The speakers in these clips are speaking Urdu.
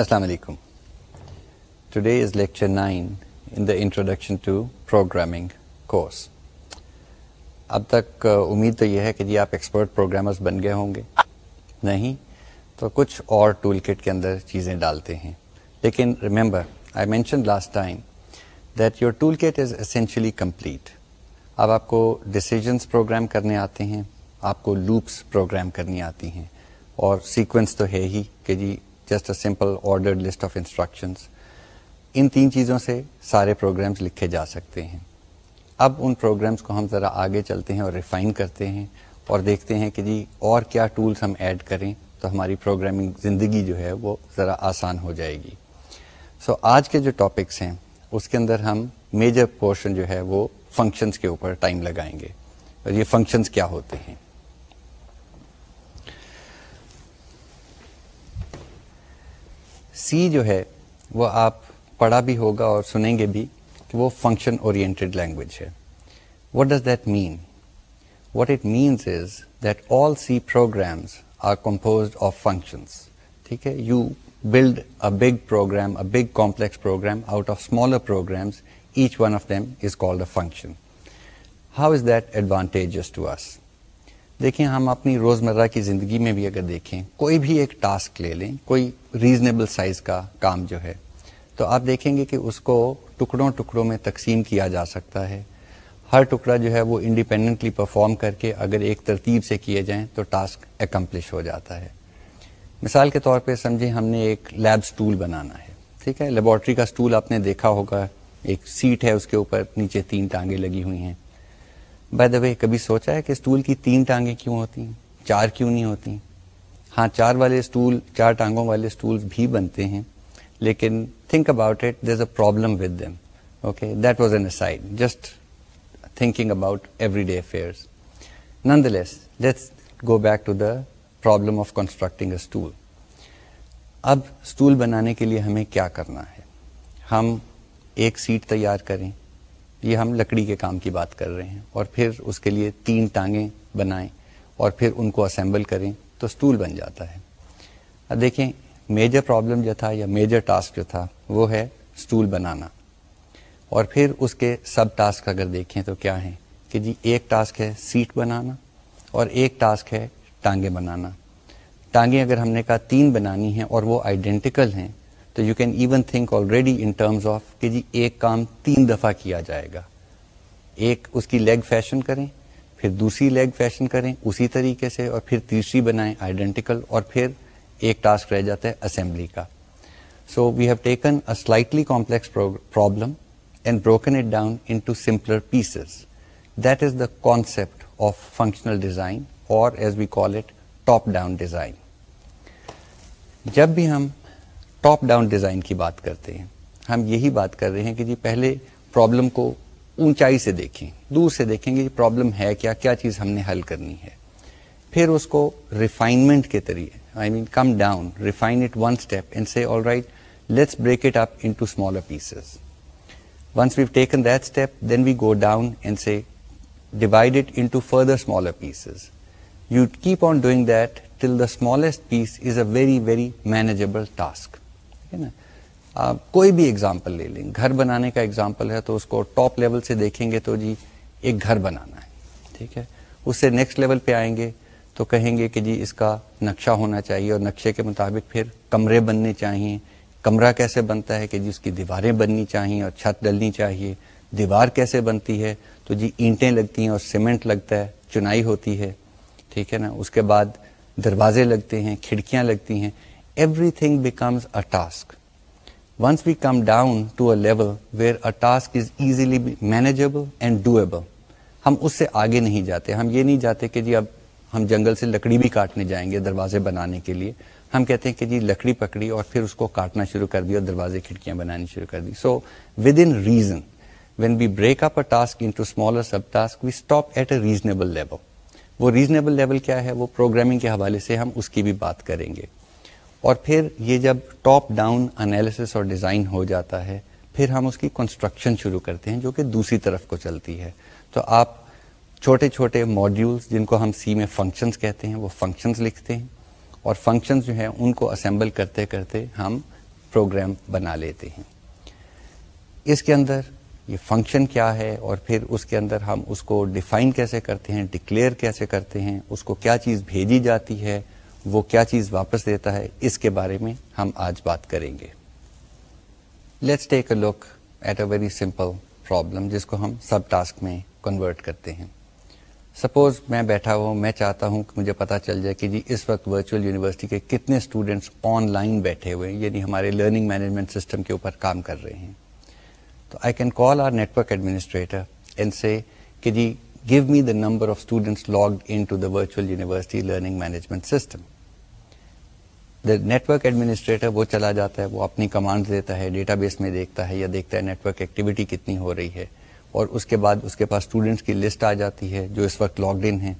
السلام علیکم today is lecture nine in the introduction to programming course اب تک امید تو یہ ہے کہ جی آپ ایکسپرٹ پروگرامرز بن گئے ہوں گے نہیں تو کچھ اور ٹول کٹ کے اندر چیزیں ڈالتے ہیں لیکن remember I mention last time that your tool kit is essentially complete اب آپ کو ڈسیزنس پروگرام کرنے آتے ہیں آپ کو لوپس پروگرام کرنی آتی ہیں اور سیکوینس تو ہے ہی کہ جی just a simple order list of instructions ان تین چیزوں سے سارے پروگرامس لکھے جا سکتے ہیں اب ان پروگرامس کو ہم ذرا آگے چلتے ہیں اور ریفائن کرتے ہیں اور دیکھتے ہیں کہ جی اور کیا ٹولس ہم ایڈ کریں تو ہماری پروگرامنگ زندگی جو ہے وہ ذرا آسان ہو جائے گی سو so, آج کے جو ٹاپکس ہیں اس کے اندر ہم میجر پورشن جو ہے وہ فنکشنس کے اوپر ٹائم لگائیں گے اور یہ فنکشنس کیا ہوتے ہیں سی جو ہے وہ آپ پڑھا بھی ہوگا اور سنیں گے بھی کہ وہ فنکشن اورینٹیڈ لینگویج ہے what does that mean what it means is that all C programs are composed of functions ٹھیک ہے you build a big program a big complex program out of smaller programs each one of them is called a function how is that advantages to us دیکھیں ہم اپنی روز مرہ کی زندگی میں بھی اگر دیکھیں کوئی بھی ایک ٹاسک لے لیں کوئی ریزنیبل سائز کا کام جو ہے تو آپ دیکھیں گے کہ اس کو ٹکڑوں ٹکڑوں میں تقسیم کیا جا سکتا ہے ہر ٹکڑا جو ہے وہ انڈیپینڈنٹلی پرفارم کر کے اگر ایک ترتیب سے کیے جائیں تو ٹاسک اکمپلش ہو جاتا ہے مثال کے طور پہ سمجھیں ہم نے ایک لیب اسٹول بنانا ہے ٹھیک ہے لیبارٹری کا اسٹول آپ نے دیکھا ہوگا ایک سیٹ ہے اس کے اوپر نیچے تین ٹانگیں لگی ہوئی ہیں بائی دا وے کبھی سوچا ہے کہ اسٹول کی تین ٹانگیں کیوں ہوتی ہیں چار کیوں نہیں ہوتی ہاں چار والے اسٹول چار ٹانگوں والے اسٹول بھی بنتے ہیں لیکن think about there is a problem with them okay that was an aside just thinking about everyday affairs nonetheless let's go back to the problem of constructing a stool اب اسٹول بنانے کے لیے ہمیں کیا کرنا ہے ہم ایک سیٹ تیار کریں یہ ہم لکڑی کے کام کی بات کر رہے ہیں اور پھر اس کے لیے تین ٹانگیں بنائیں اور پھر ان کو اسمبل کریں تو اسٹول بن جاتا ہے دیکھیں میجر پرابلم جو تھا یا میجر ٹاسک جو تھا وہ ہے اسٹول بنانا اور پھر اس کے سب ٹاسک اگر دیکھیں تو کیا ہیں کہ جی ایک ٹاسک ہے سیٹ بنانا اور ایک ٹاسک ہے ٹانگیں بنانا ٹانگیں اگر ہم نے کہا تین بنانی ہیں اور وہ آئیڈینٹیکل ہیں تو you can even think already in terms of کہ جی ایک کام تین دفعہ کیا جائے گا ایک اس کی لیگ فیشن کریں پھر دوسری لیگ فیشن کریں اسی طریقے سے اور پھر تیسری بنائیں آئیڈینٹیکل اور پھر ایک ٹاسک رہ جاتا ہے اسمبلی کا so we have taken a slightly complex problem and broken it down into simpler pieces that is the concept of functional design اور as we call it top down design جب بھی ہم ٹاپ ڈاؤن ڈیزائن کی بات کرتے ہیں ہم یہی بات کر رہے ہیں کہ جی پہلے پرابلم کو اونچائی سے دیکھیں دور سے دیکھیں گے جی پرابلم ہے کیا کیا چیز ہم نے حل کرنی ہے پھر اس کو ریفائنمنٹ کے طریقے I mean come down refine it one step and say all right let's break it up into smaller pieces once we've taken that step then we go down and say divide it into further smaller pieces you keep on doing that till the smallest piece is a very very manageable task ٹھیک ہے نا آپ کوئی بھی ایگزامپل لے لیں گھر بنانے کا ایگزامپل ہے تو اس کو ٹاپ لیول سے دیکھیں گے تو جی ایک گھر بنانا ہے ٹھیک ہے اس سے نیکسٹ لیول پہ آئیں گے تو کہیں گے کہ جی اس کا نقشہ ہونا چاہیے اور نقشے کے مطابق پھر کمرے بننے چاہیے کمرہ کیسے بنتا ہے کہ جی اس کی دیواریں بننی چاہیے اور چھت ڈلنی چاہیے دیوار کیسے بنتی ہے تو جی اینٹیں لگتی ہیں اور سیمنٹ لگتا ہے چنائی ہوتی ہے ٹھیک ہے نا اس کے بعد دروازے لگتے ہیں کھڑکیاں لگتی ہیں everything becomes a task once we come down to a level where a task is easily manageable and do ہم اس سے آگے نہیں جاتے ہم یہ نہیں جاتے کہ جی اب ہم جنگل سے لکڑی بھی کاٹنے جائیں گے دروازے بنانے کے لیے ہم کہتے ہیں کہ جی لکڑی پکڑی اور پھر اس کو کاٹنا شروع کر دیا اور دروازے کھڑکیاں بنانی شروع کر دی so within reason when we break up a task into smaller subtask we stop at a reasonable level وہ ریزنیبل لیول کیا ہے وہ پروگرامنگ کے حوالے سے ہم اس کی بھی بات کریں گے اور پھر یہ جب ٹاپ ڈاؤن انالیسس اور ڈیزائن ہو جاتا ہے پھر ہم اس کی کنسٹرکشن شروع کرتے ہیں جو کہ دوسری طرف کو چلتی ہے تو آپ چھوٹے چھوٹے ماڈیولس جن کو ہم سی میں فنکشنس کہتے ہیں وہ فنکشنز لکھتے ہیں اور فنکشنز جو ہیں ان کو اسمبل کرتے کرتے ہم پروگرام بنا لیتے ہیں اس کے اندر یہ فنکشن کیا ہے اور پھر اس کے اندر ہم اس کو ڈیفائن کیسے کرتے ہیں ڈکلیئر کیسے کرتے ہیں اس کو کیا چیز بھیجی جاتی ہے وہ کیا چیز واپس دیتا ہے اس کے بارے میں ہم آج بات کریں گے let's take a look at a very simple problem جس کو ہم سب ٹاسک میں کنورٹ کرتے ہیں سپوز میں بیٹھا ہوں میں چاہتا ہوں کہ مجھے پتا چل جائے کہ جی اس وقت ورچوئل یونیورسٹی کے کتنے اسٹوڈینٹس آن لائن بیٹھے ہوئے ہیں یعنی ہمارے لرننگ مینجمنٹ سسٹم کے اوپر کام کر رہے ہیں تو I can call our network administrator ان سے کہ جی give me the number of students log in to the virtual university learning management system network network administrator وہ چلا جاتا ہے وہ اپنی کمانڈ دیتا ہے ڈیٹا بیس میں دیکھتا ہے یا دیکھتا ہے نیٹورک ایکٹیویٹی کتنی ہو رہی ہے اور اس کے بعد اس کے پاس اسٹوڈینٹس کی لسٹ آ جاتی ہے جو اس وقت لاگ ان ہے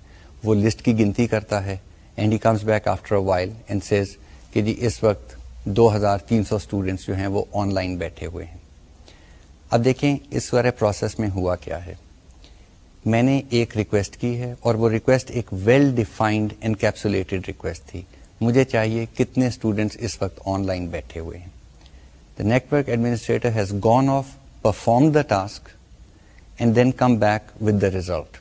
وہ لسٹ کی گنتی کرتا ہے and he comes back after while and says کہ جی اس وقت دو ہزار تین سو اسٹوڈینٹس جو ہیں وہ آن لائن بیٹھے ہوئے ہیں اب دیکھیں اس سارے پروسیس میں ہوا کیا ہے میں نے ایک ریکویسٹ کی ہے اور وہ ریکویسٹ ایک well defined encapsulated capsulated request تھی مجھے چاہیے کتنے اسٹوڈینٹس اس وقت آن لائن بیٹھے ہوئے ہیں the network administrator has gone off perform the task and then come back with the result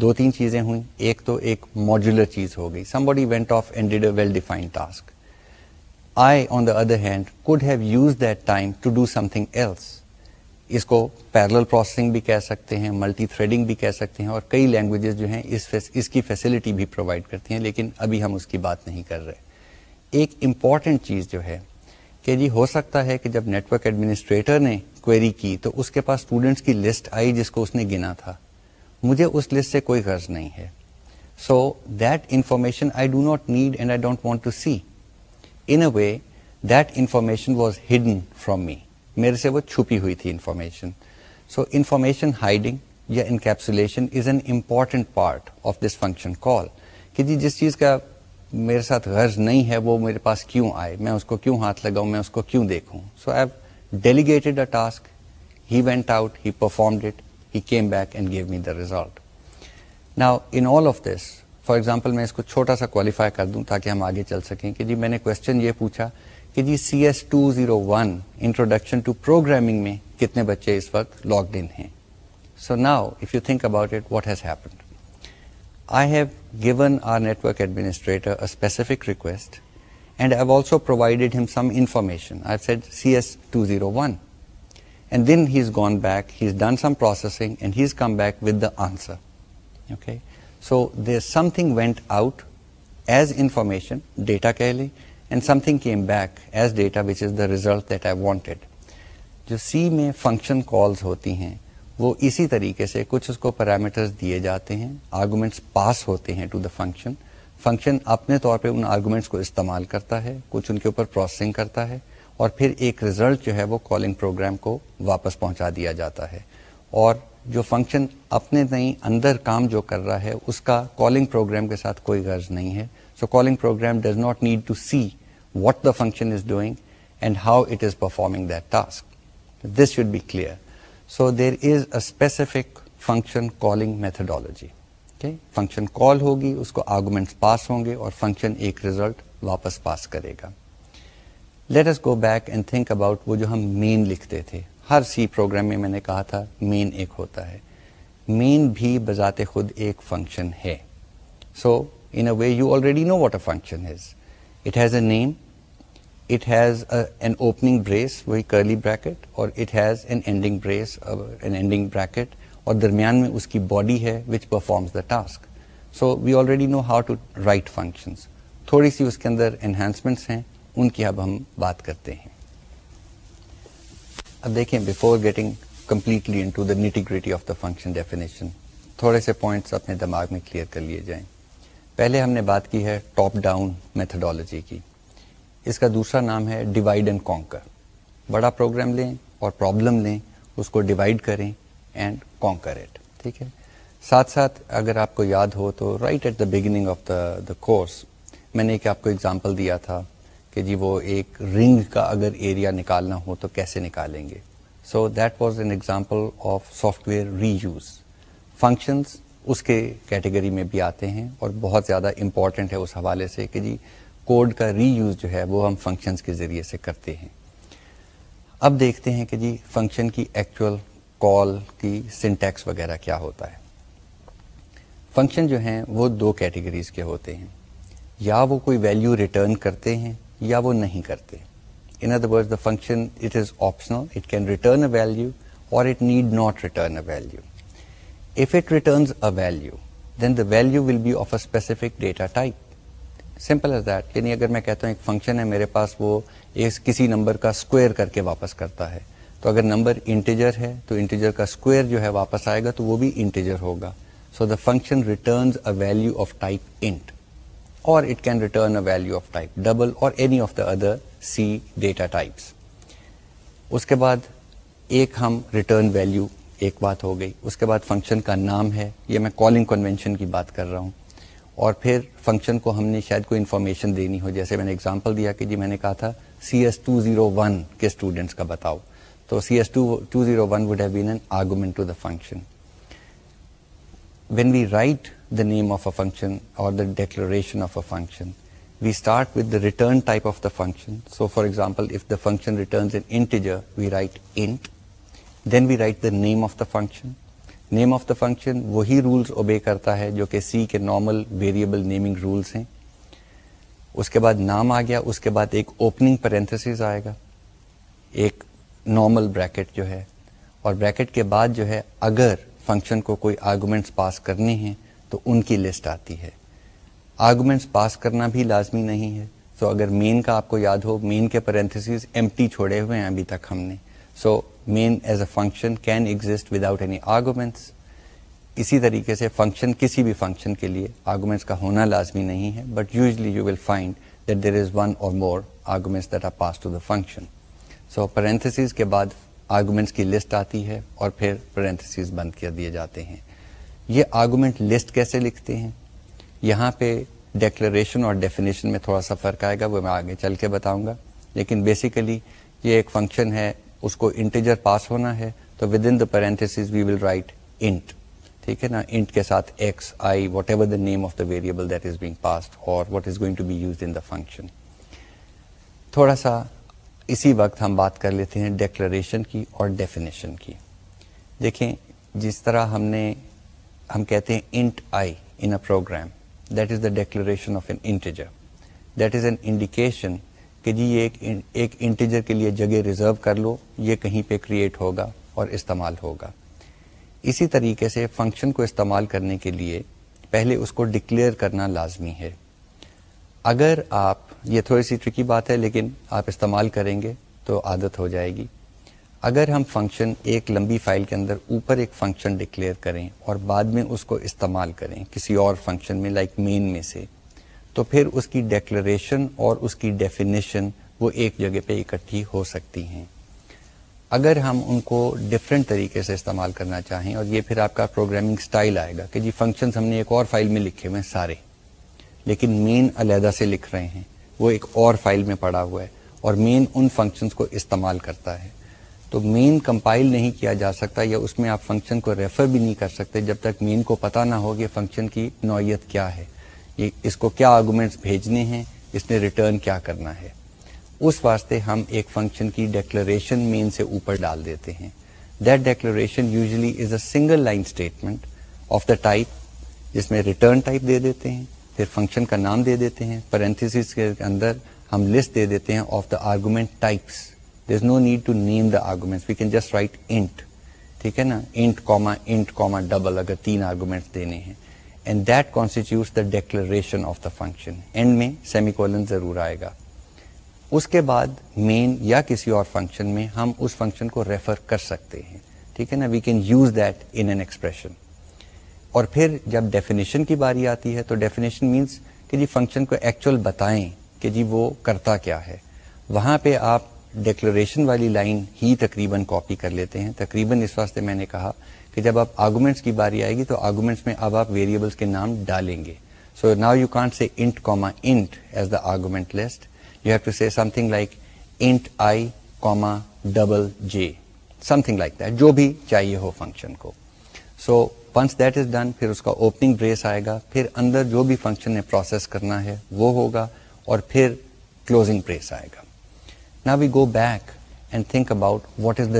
دو تین چیزیں ہوئیں ایک تو ایک ماڈیولر چیز ہو گئی somebody went off and did a well defined task I on the other hand could have used that time to do something else اس کو پیرل پروسیسنگ بھی کہہ سکتے ہیں ملٹی تھریڈنگ بھی کہہ سکتے ہیں اور کئی لینگویجز جو ہیں اس اس کی فیسلٹی بھی پرووائڈ کرتی ہیں لیکن ابھی ہم اس کی بات نہیں کر رہے ایک امپورٹنٹ چیز جو ہے کہ جی ہو سکتا ہے کہ جب نیٹ ورک ایڈمنسٹریٹر نے کوئری کی تو اس کے پاس اسٹوڈنٹس کی لسٹ آئی جس کو اس نے گنا تھا مجھے اس لسٹ سے کوئی غرض نہیں ہے so that information I do not need and I don't want to see in a way that information was hidden from me میرے سے وہ چھپی ہوئی تھی انفارمیشن سو انفارمیشن ہائڈنگ یا encapsulation is an important part of this function call کہ جی جس چیز کا میرے ساتھ غرض نہیں ہے وہ میرے پاس کیوں آئے میں اس کو کیوں ہاتھ لگاؤں میں اس کو کیوں دیکھوں so I delegated a task he went out he performed it he came back and gave me the result all of this for example میں اس کو چھوٹا سا کوالیفائی کر دوں تاکہ ہم آگے چل سکیں کہ جی میں نے کوشچن یہ پوچھا کہ جی C S two zero one introduction to programming میں کتنے بچے اس وقت لاگڈ ان ہیں so now if you think about it what has happened I have given our network specific request and I also provided him some information I said C S two zero one and then he has gone back he has done some processing and he has come back with the answer okay so something went out as information data کہہ لیں and something came back as data which is the result that I wanted جو سی میں فنکشن کالز ہوتی ہیں وہ اسی طریقے سے کچھ اس کو پیرامیٹرز دیے جاتے ہیں آرگومنٹس پاس ہوتے ہیں ٹو دا فنکشن فنکشن اپنے طور پہ ان آرگومنٹس کو استعمال کرتا ہے کچھ ان کے اوپر پروسیسنگ کرتا ہے اور پھر ایک رزلٹ جو ہے وہ کالنگ پروگرام کو واپس پہنچا دیا جاتا ہے اور جو فنکشن اپنے اندر کام جو کر رہا ہے اس کا کالنگ پروگرام کے ساتھ کوئی غرض نہیں ہے so calling program does not need to see what the function is doing and how it is performing task this should be clear so there is a specific function calling methodology function call ہوگی اس کو آرگومنٹ پاس ہوں گے اور فنکشن ایک ریزلٹ واپس پاس کرے گا let's go back and think about وہ جو ہم مین لکھتے تھے ہر سی پروگرام میں میں نے کہا تھا مین ایک ہوتا ہے مین بھی بذات خود ایک فنکشن ہے so in a way you already know what a function it has a name it has an opening brace وہی کرلی بریکٹ اور it has an ending brace an ending bracket اور درمیان میں اس کی باڈی ہے which performs the task so we already know how to write functions تھوڑی سی اس کے اندر انہانسمنٹس ہیں ان کی اب ہم بات کرتے ہیں اب دیکھیں before getting completely into the nitty gritty of the function definition تھوڑے سے پوائنٹس اپنے دماغ میں کلیئر کر لیے جائیں پہلے ہم نے بات کی ہے ٹاپ ڈاؤن میتھڈالوجی کی اس کا دوسرا نام ہے ڈیوائڈ اینڈ کانکر بڑا پروگرام لیں اور پرابلم لیں اس کو ڈیوائڈ کریں اینڈ کانکر ایٹ ٹھیک ہے ساتھ ساتھ اگر آپ کو یاد ہو تو right at the beginning of the the course میں نے ایک آپ کو ایگزامپل دیا تھا کہ جی وہ ایک رنگ کا اگر ایریا نکالنا ہو تو کیسے نکالیں گے so that was an example of software reuse functions اس کے کیٹیگری میں بھی آتے ہیں اور بہت زیادہ امپورٹنٹ ہے اس حوالے سے کہ جی کوڈ کا ری یوز جو ہے وہ ہم فنکشنز کے ذریعے سے کرتے ہیں اب دیکھتے ہیں کہ جی فنکشن کی ایکچوئل کال کی سنٹیکس وغیرہ کیا ہوتا ہے فنکشن جو ہیں وہ دو کیٹیگریز کے ہوتے ہیں یا وہ کوئی ویلیو ریٹرن کرتے ہیں یا وہ نہیں کرتے in other word the function it is optional it can return a value اور it need not return a value if it returns a value, value then the will be of a specific data type. Be of a یعنی اگر میں کہتا ہوں ایک فنکشن ہے میرے پاس وہ کسی نمبر کا اسکوئر کر کے واپس کرتا ہے تو اگر نمبر انٹیجر ہے تو انٹیجر کا اسکوئر جو ہے واپس آئے گا تو وہ بھی انٹیجر ہوگا so the function returns a value of type int اور it can return a value of type double اور any of the other C data types اس کے بعد ایک ہم ریٹرن ویلو ایک بات ہو گئی اس کے بعد فنکشن کا نام ہے یہ میں کالنگ کنونشن کی بات کر رہا ہوں اور پھر فنکشن کو ہم نے شاید کوئی انفارمیشن دینی ہو جیسے میں نے اگزامپل دیا کہ جی میں نے کہا تھا C S two zero one کے اسٹوڈینٹس کا بتاؤ تو C S two zero one would have been an argument to the function when we write the name of a function اور the declaration of a function we start with the return type of the function so for example if the function returns an integer we write int then we write the name of the function name of the function وہی رولس اوبے کرتا ہے جو کہ سی کے نارمل ویریبل نیمنگ ہیں اس کے بعد نام آ گیا اس کے بعد ایک اوپننگ آئے گا ایک نارمل بریکٹ جو ہے اور بریکٹ کے بعد جو ہے اگر فنکشن کو کوئی آرگومنٹس پاس کرنے ہیں تو ان کی لسٹ آتی ہے آرگومنٹس پاس کرنا بھی لازمی نہیں ہے سو so اگر مین کا آپ کو یاد ہو مین کے پرنتھس ایم چھوڑے ہوئے ہیں ابھی تک ہم نے so so main is a function can exit without any arguments اسی طریقے سے فنکشن کسی بھی فنکشن کے لیے آرگومنٹس کا ہونا لازمی نہیں ہے but usually you will find that there is one or more arguments that are pass to the function so parenthesis کے بعد آرگومنٹس کی لسٹ آتی ہے اور پھر پرنتھیس بند کر دیے جاتے ہیں یہ آرگومنٹ لسٹ کیسے لکھتے ہیں یہاں پہ ڈیکلریشن اور ڈیفینیشن میں تھوڑا سا فرق آئے گا وہ میں آگے چل کے بتاؤں گا لیکن بیسیکلی یہ ایک فنکشن ہے اس کو انٹیجر پاس ہونا ہے تو with in the parentheses we will write int ٹھیک ہے نا انٹ کے ساتھ x i whatever the name of the variable what is going to be use in the function تھوڑا سا اسی وقت ہم بات کر لیتے ہیں ڈیکلریشن کی اور ڈیفینیشن کی دیکھیں جس طرح ہم نے ہم کہتے ہیں int i in a program that is the declaration of an integer that is an indication کہ جی یہ ایک انٹیجر کے لیے جگہ ریزرو کر لو یہ کہیں پہ کریٹ ہوگا اور استعمال ہوگا اسی طریقے سے فنکشن کو استعمال کرنے کے لیے پہلے اس کو ڈکلیئر کرنا لازمی ہے اگر آپ یہ تھوڑی سی ٹرکی بات ہے لیکن آپ استعمال کریں گے تو عادت ہو جائے گی اگر ہم فنکشن ایک لمبی فائل کے اندر اوپر ایک فنکشن ڈکلیئر کریں اور بعد میں اس کو استعمال کریں کسی اور فنکشن میں لائک like مین میں سے تو پھر اس کی ڈیکلریشن اور اس کی ڈیفینیشن وہ ایک جگہ پہ اکٹھی ہو سکتی ہیں اگر ہم ان کو ڈفرینٹ طریقے سے استعمال کرنا چاہیں اور یہ پھر آپ کا پروگرامنگ سٹائل آئے گا کہ جی فنکشنز ہم نے ایک اور فائل میں لکھے ہوئے ہیں سارے لیکن مین علیحدہ سے لکھ رہے ہیں وہ ایک اور فائل میں پڑا ہوا ہے اور مین ان فنکشنز کو استعمال کرتا ہے تو مین کمپائل نہیں کیا جا سکتا یا اس میں آپ فنکشن کو ریفر بھی نہیں کر سکتے جب تک مین کو پتہ نہ ہو کہ فنکشن کی نوعیت کیا ہے اس کو کیا آرگومنٹس بھیجنے ہیں اس نے ریٹرن کیا کرنا ہے اس واسطے ہم ایک فنکشن کی ڈیکلریشن مین سے اوپر ڈال دیتے ہیں that declaration usually is a single line statement of the type جس میں ریٹرن ٹائپ دے دیتے ہیں پھر فنکشن کا نام دے دیتے ہیں پرنتھس کے اندر ہم لسٹ دے دیتے ہیں of the types there is no need to name the we can just write int ٹھیک ہے نا int int comma comma double اگر تین آرگومینٹ دینے ہیں and that the the declaration of function end میں سیمی کولن ضرور آئے گا اس کے بعد مین یا کسی اور فنکشن میں ہم اس فنکشن کو ریفر کر سکتے ہیں ٹھیک ہے نا we can use that in an expression اور پھر جب ڈیفینیشن کی باری آتی ہے تو ڈیفینیشن مینس کہ جی فنکشن کو ایکچوئل بتائیں کہ جی وہ کرتا کیا ہے وہاں پہ آپ ڈیکلریشن والی لائن ہی تقریباً کاپی کر لیتے ہیں تقریباً اس واسطے میں نے کہا کہ جب آپ آرگومنٹس کی باری آئے گی تو آرگومنٹس میں اب آپ ویریبلس کے نام ڈالیں گے so now you can't see int comma int as the argument list you have to see something like int i comma double j something like that جو بھی چاہیے ہو فنکشن کو so once that is done پھر اس کا اوپننگ بریس آئے گا پھر اندر جو بھی فنکشن نے پروسیس کرنا ہے وہ ہوگا اور پھر کلوزنگ بریس آئے گا نا وی گو بیک فنکشنگ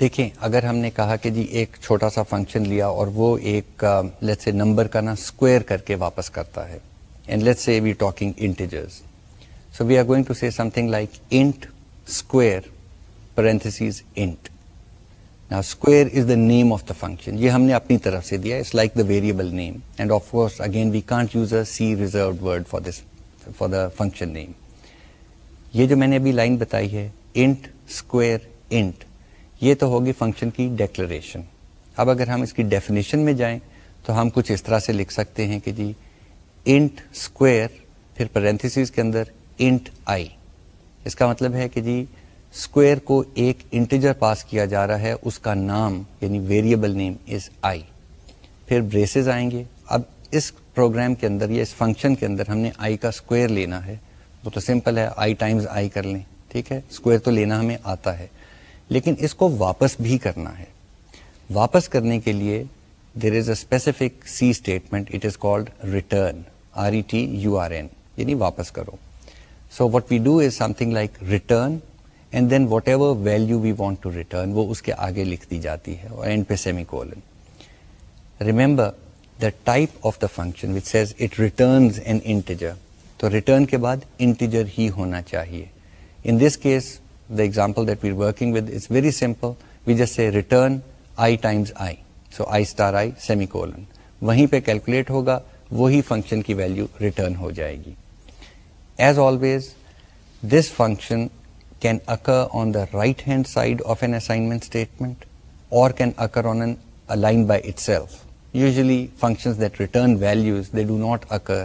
دیکھیں اگر ہم نے کہا کہ جی ایک چھوٹا سا فنکشن لیا اور وہ ایک لیٹ سے نمبر کا نا اسکوئر کر کے واپس کرتا ہے and let say we talking integers so we are going to say something like int square parentheses int name of the function یہ ہم نے اپنی طرف سے دیا it's like the variable name and of course again we can't use a C word for this for the function name یہ جو میں نے ابھی لائن بتائی ہے انٹ انٹ یہ تو ہوگی فنکشن کی ڈیکلریشن اب اگر ہم اس کی ڈیفینیشن میں جائیں تو ہم کچھ اس طرح سے لکھ سکتے ہیں کہ جی انٹ اسکویئر پھر پیر کے اندر انٹ آئی اس کا مطلب ہے کہ جی اسکوئر کو ایک انٹیجر پاس کیا جا رہا ہے اس کا نام یعنی ویریبل نیم از آئی پھر بریسز آئیں گے اب اس پروگرام کے اندر یا اس فنکشن کے اندر ہم نے آئی کا اسکوئر لینا ہے وہ تو سمپل ہے آئی ٹائمز آئی کر لیں ٹھیک ہے اسکوئر تو لینا ہمیں آتا ہے لیکن اس کو واپس بھی کرنا ہے واپس کرنے کے لیے there is a specific C statement it is called return R E T U R N یعنی واپس کرو so what we do is something like return and then whatever value we want to return وہ اس کے آگے لکھ دی جاتی ہے اور اینڈ پہ semicolon remember the type of the function which says it returns an integer تو ریٹرن کے بعد انٹیجر ہی ہونا چاہیے in this case the example that we we working with it's very simple جس سے return i i i i times so star semi colon وہیں پہ کیلکولیٹ ہوگا وہی فنکشن کی ویلیو ریٹرن ہو جائے گی as always this function can occur on the right hand side of an assignment statement or can occur on an functions that by itself usually not values they do not occur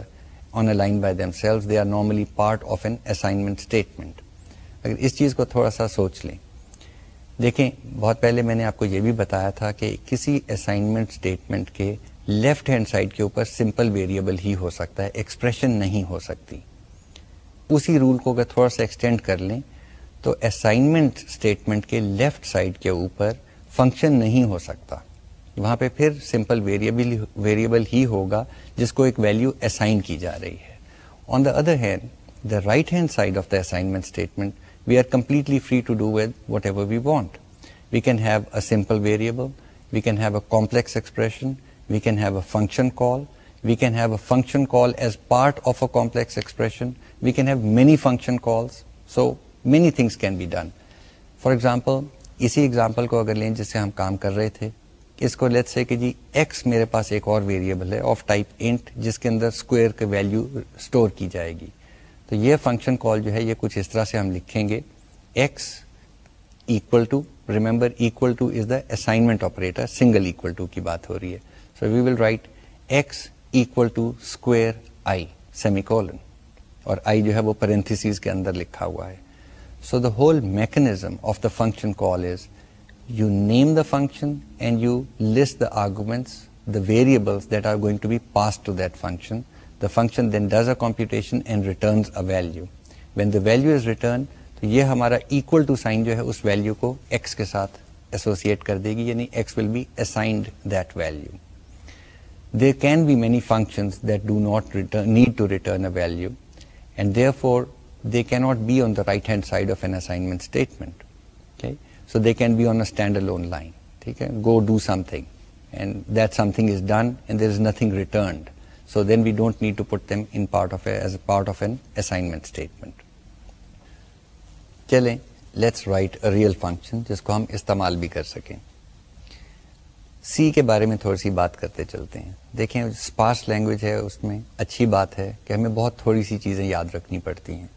on a are normally part of an assignment statement اگر اس چیز کو تھوڑا سا سوچ لیں دیکھیں بہت پہلے میں نے آپ کو یہ بھی بتایا تھا کہ کسی اسائنمنٹ اسٹیٹمنٹ کے لیفٹ ہینڈ سائڈ کے اوپر سمپل ویریبل ہی ہو سکتا ہے ایکسپریشن نہیں ہو سکتی اسی رول کو اگر تھوڑا سا ایکسٹینڈ کر لیں تو اسائنمنٹ اسٹیٹمنٹ کے لیفٹ سائڈ کے اوپر فنکشن نہیں ہو سکتا وہاں پہ پھر سمپل ویریبل ویریبل ہی ہوگا جس کو ایک ویلو اسائن کی جا رہی ہے on the other hand the right hand side of the assignment statement we are completely free to do with whatever we want we can have a simple variable we can have a complex expression we can have a function call we can have a function call as part of a complex expression we can have many function calls so many things can be done for example اسی ایگزامپل کو اگر لیں جس سے ہم کام کر رہے تھے اس کو لیٹ سے کہ جی ایکس میرے پاس ایک اور ویریبل ہے آف ٹائپ انٹ جس کے اندر اسکوئر کے ویلو اسٹور کی جائے گی تو یہ فنکشن کال جو ہے یہ کچھ اس طرح سے ہم لکھیں گے x equal to remember equal to is the assignment operator single equal to کی بات ہو رہی ہے so we will write x equal to square i semicolon اور آئی جو ہے وہ پرنتھیسیز کے اندر لکھا ہوا ہے so the whole mechanism of the function call is you name the function and you list the arguments the variables that are going to to be pass that function the function then does a computation and returns a value when the value is return تو یہ ہمارا ایکول ٹو سائن جو ہے اس ویلو کو ایکس کے ساتھ ایسوسیٹ کر دے گی یعنی x will be assigned that value there can be many functions that do not need to return a value and therefore they can't be on the right hand side of an assignment statement so they can be on attend line ٹھیک ہے ریئل فنکشن جس کو ہم استعمال بھی کر سکیں سی کے بارے میں تھوڑی سی بات کرتے چلتے ہیں دیکھیں اسپاس لینگویج ہے اس میں اچھی بات ہے کہ ہمیں بہت تھوڑی سی چیزیں یاد رکھنی پڑتی ہیں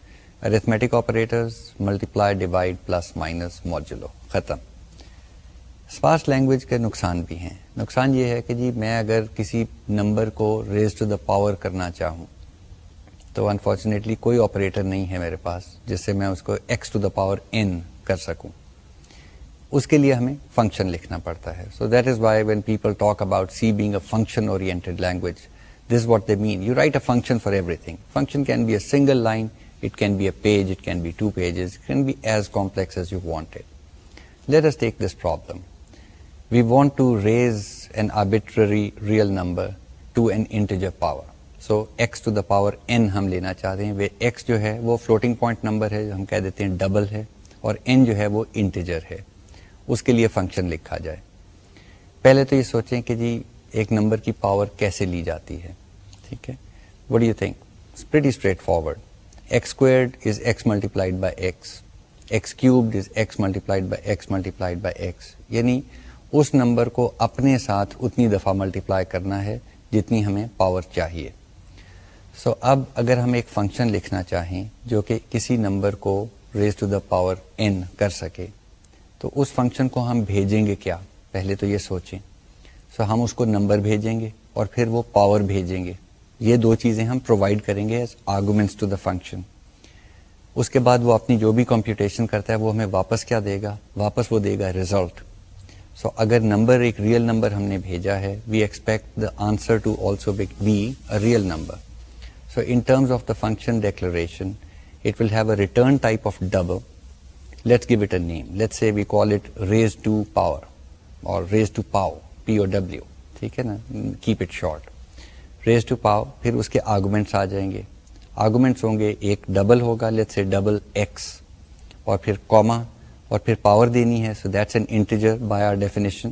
arithmetic operator multiply divide plus minus modulo ختم اسپارس لینگویج کے نقصان بھی ہیں نقصان یہ ہے کہ جی میں اگر کسی نمبر کو ریز ٹو دا پاور کرنا چاہوں تو انفارچونیٹلی کوئی آپریٹر نہیں ہے میرے پاس جس سے میں اس کو x to the power n کر سکوں اس کے لیے ہمیں فنکشن لکھنا پڑتا ہے so that is why when people talk about C being a function oriented language this what they mean you write a function for everything function can be a single line it can be a page it can be two pages it can be as complex you want at let's take this problem we want to raise an arbitrary real number power so x to the power n ہم لینا چاہ جو ہے وہ فلوٹنگ پوائنٹ نمبر ہے ہم کہہ دیتے ہیں ڈبل ہے اور این جو ہے وہ انٹیجر ہے اس کے لیے فنکشن لکھا جائے پہلے تو یہ سوچیں کہ جی ایک نمبر کی پاور کیسے لی جاتی ہے ٹھیک ہے what you think pretty straightforward x squared is x multiplied by x x cube is x multiplied by x multiplied by x یعنی اس نمبر کو اپنے ساتھ اتنی دفعہ ملٹیپلائی کرنا ہے جتنی ہمیں پاور چاہیے سو so, اب اگر ہم ایک فنکشن لکھنا چاہیں جو کہ کسی نمبر کو raise to the power n کر سکے تو اس فنکشن کو ہم بھیجیں گے کیا پہلے تو یہ سوچیں سو so, ہم اس کو نمبر بھیجیں گے اور پھر وہ پاور بھیجیں گے یہ دو چیزیں ہم پرووائڈ کریں گے ایز آرگومنٹس فنکشن اس کے بعد وہ اپنی جو بھی کمپیوٹیشن کرتا ہے وہ ہمیں واپس کیا دے گا واپس وہ دے گا ریزلٹ سو اگر نمبر ایک ریئل نمبر ہم نے بھیجا ہے we expect the answer to also be real number so in terms of the function declaration it will have a return type of double let's give it a name let see we call it raise to power or raise to pow P O W ٹھیک ہے نا keep it short raise to pow پھر اس کے آرگومنٹس آ جائیں گے آرگومنٹس ہوں گے ایک ڈبل ہوگا لیٹ سے ڈبل ایکس اور پھر کوما اور پھر پاور دینی ہے so that's an integer by our definition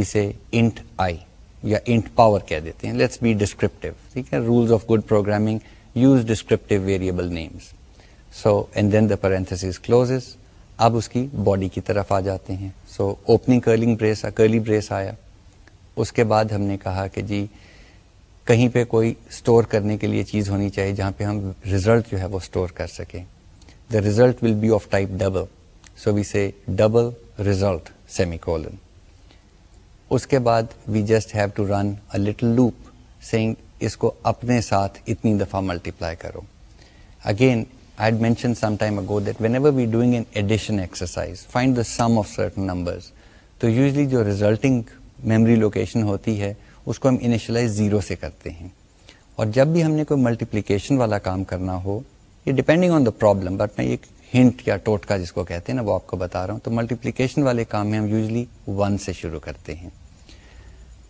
اسے انٹ آئی یا انٹ پاور کہہ دیتے ہیں لیٹس بی ڈسکرپٹیو ٹھیک ہے rules of good programming use descriptive variable names so and then the parentheses closes اب اس کی باڈی کی طرف آ جاتے ہیں so opening curling brace curly brace آیا اس کے بعد ہم نے کہا کہ جی کہیں پہ کوئی اسٹور کرنے کے لیے چیز ہونی چاہیے جہاں پہ ہم ریزلٹ جو ہے وہ اسٹور کر سکیں the result will be of type double so we see double result semicolon اس کے بعد we just have to run a little loop سینگ اس کو اپنے ساتھ اتنی دفعہ ملٹیپلائی کرو again I mention some time ago that whenever we doing an addition exercise find the sum of certain numbers تو یوزلی جو ریزلٹنگ میموری لوکیشن ہوتی ہے اس کو ہم انیشلائز زیرو سے کرتے ہیں اور جب بھی ہم نے کوئی ملٹیپلیکیشن والا کام کرنا ہو یہ depending on the problem but میں ایک ہنٹ یا ٹوٹکا جس کو کہتے ہیں نا وہ آپ کو بتا رہا ہوں تو ملٹیپلیکیشن والے کام میں ہم یوزلی ون سے شروع کرتے ہیں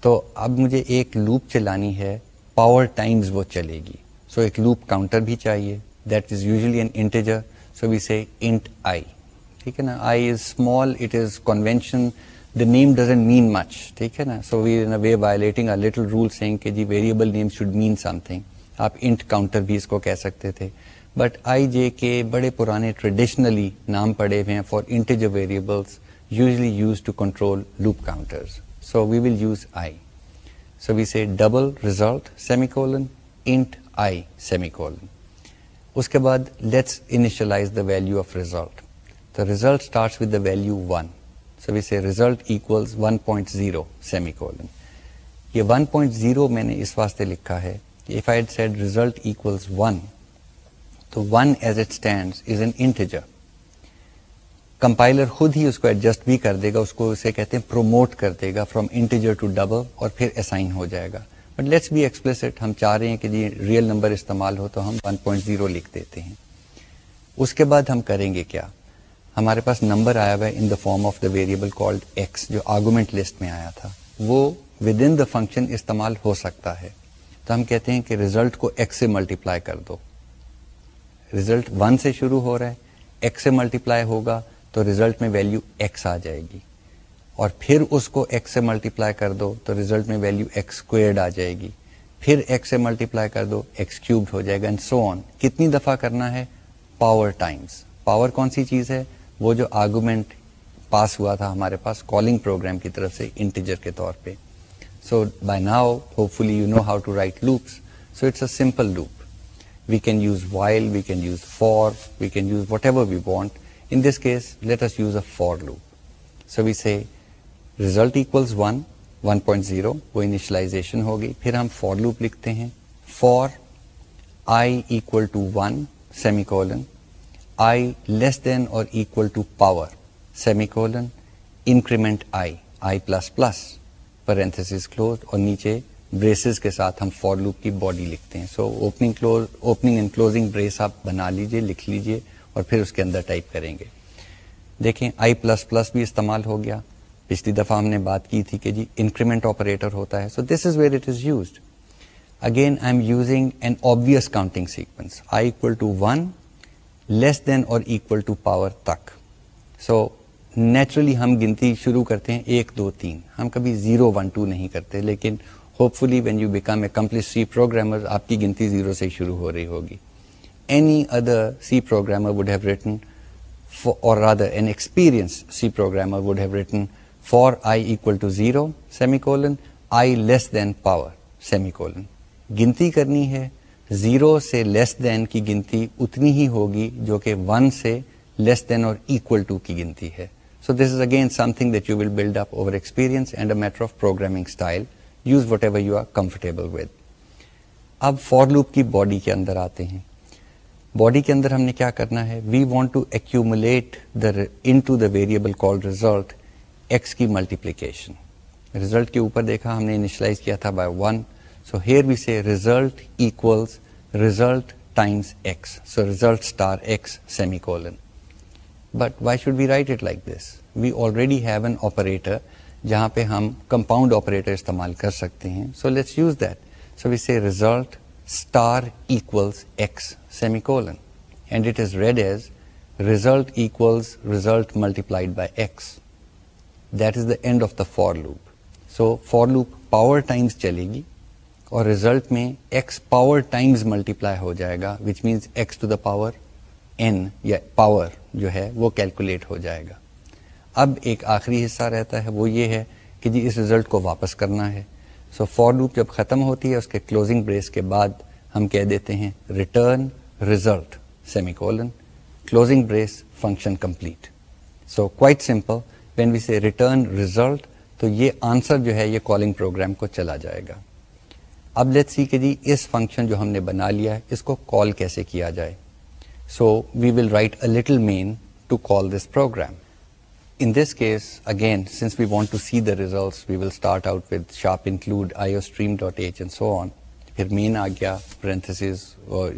تو اب مجھے ایک لوپ چلانی ہے پاور ٹائمز وہ چلے گی سو ایک لوپ کاؤنٹر بھی چاہیے that is usually an integer so we say int i ٹھیک ہے نا i is small it is convention the name doesn't mean much ٹھیک ہے نا so we way variable name should mean something آپ انٹ کاؤنٹر بھی اس کو کہہ سکتے تھے بٹ آئی جے کے بڑے پرانے ٹریڈیشنلی نام پڑے ہوئے ہیں for to control loop colon اس کے بعد let's initialize the value of with the value one so we say result equals 1.0 semicolon یہ 1.0 میں نے اس واسطے لکھا ہے کہ if I said result equals 1 تو 1 as it stands is an integer compiler خود ہی اس کو ایڈجسٹ بھی کر دے گا اس کو اسے کہتے ہیں پروموٹ کر دے گا فرام انٹیجر ٹو ڈبل اور پھر اسائن ہو جائے گا بٹ لیٹس بی ایکسپلسٹ ہم چاہ رہے ہیں کہ جی ریئل نمبر استعمال ہو تو ہم 1.0 لکھ دیتے ہیں اس کے بعد ہم کریں گے کیا ہمارے پاس نمبر آیا ہوا ہے in the form of the variable called x جو آرگومنٹ لسٹ میں آیا تھا وہ ود ان دا فنکشن استعمال ہو سکتا ہے تو ہم کہتے ہیں کہ ریزلٹ کو ایکس سے ملٹیپلائی کر دو ریزلٹ ون سے شروع ہو رہا ہے ایکس سے ملٹیپلائی ہوگا تو ریزلٹ میں ویلو ایکس آ جائے گی اور پھر اس کو ایکس سے ملٹیپلائی کر دو تو ریزلٹ میں ویلو اسکویئرڈ آ جائے گی پھر ایکس سے ملٹیپلائی کر دو ایکس کیوبڈ ہو جائے گا اینڈ سو آن کتنی دفعہ کرنا ہے پاور ٹائمس پاور کون سی چیز ہے وہ جو آرگومنٹ پاس ہوا تھا ہمارے پاس کالنگ پروگرام کی طرف سے انٹیجر کے طور پہ so by now hopefully you know how to write loops so it's a simple loop we can use while we can use for we can use whatever we want in this case let's use a for loop so we say result equals one one point zero وہ انیشلائزیشن ہوگی پھر ہم فور لوپ لکھتے ہیں for i equal to one semicolon i less than or equal to power semicolon increment i i plus plus close اور نیچے بریسز کے ساتھ ہم فور لوپ کی باڈی لکھتے ہیں so opening close opening and closing brace آپ بنا لیجئے لکھ لیجئے اور پھر اس کے اندر ٹائپ کریں گے دیکھیں آئی پلس پلس بھی استعمال ہو گیا پچھلی دفعہ ہم نے بات کی تھی کہ جی انکریمنٹ آپریٹر ہوتا ہے so this is where it is used again I am using an obvious counting sequence i equal to one less than or equal to power تک سو نیچرلی ہم گنتی شروع کرتے ہیں ایک دو تین ہم کبھی زیرو ون ٹو نہیں کرتے لیکن hopefully when you become a complete C programmer آپ کی گنتی زیرو سے شروع ہو رہی ہوگی any other C programmer would have written or rather an experienced C programmer would have written for i equal to zero semicolon i less than power semicolon گنتی کرنی ہے زیرو سے لیس دین کی گنتی اتنی ہی ہوگی جو کہ ون سے لیس دین اور ٹو کی گنتی ہے so this is again something that you will build up over experience and a matter of style use whatever you are comfortable with اب فور لوپ کی باڈی کے اندر آتے ہیں باڈی کے اندر ہم نے کیا کرنا ہے we want to accumulate into the variable call result x کی ملٹیپلیکیشن ریزلٹ کے اوپر دیکھا ہم نے انیشلائز کیا تھا by one so here we say result equals result times x so result star x colon but why should be write it like this we already have an operator جہاں پہ ہم کمپاؤنڈ آپریٹر استعمال کر سکتے ہیں so let's use that so we result star equal x semicolon and it is read as result equals result multiplied by x that is the end of the for loop so for loop power times چلے گی اور ریزلٹ میں ایکس پاور ٹائمز ملٹیپلائی ہو جائے گا which means x to the power n یا پاور جو ہے وہ کیلکولیٹ ہو جائے گا اب ایک آخری حصہ رہتا ہے وہ یہ ہے کہ جی اس ریزلٹ کو واپس کرنا ہے سو فور لوپ جب ختم ہوتی ہے اس کے کلوزنگ بریس کے بعد ہم کہہ دیتے ہیں return semi semicolon closing brace function complete so quite simple when we see return result تو یہ آنسر جو ہے یہ کالنگ پروگرام کو چلا جائے گا اب لیٹ سی کہ جی اس فنکشن جو ہم نے بنا لیا ہے اس کو کال کیسے کیا جائے so we will write a little main to call this program in this case again since we want to see the we will start out with sharp include I O stream dot h and so on پھر مین آ گیا پرنتھسز اور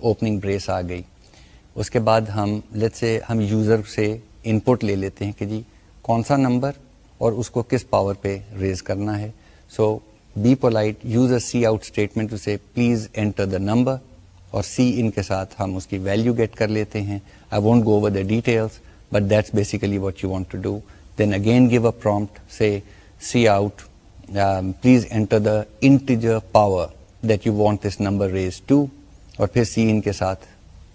اوپننگ بریس آ گئی اس کے بعد ہم لیٹ سے ہم یوزر سے ان پٹ لے لیتے ہیں کہ جی کون سا نمبر اور اس کو کس پاور پہ ریز کرنا ہے سو بی پولاٹ یوز سی آؤٹ اسٹیٹمنٹ اسے پلیز اینٹر دا نمبر اور سی ان کے ساتھ ہم اس کی ویلو گیٹ کر لیتے ہیں I won't go over the details but that's basically what you want to do then again give a prompt say C out please enter the integer power that you want this number raise to اور پھر سی ان کے ساتھ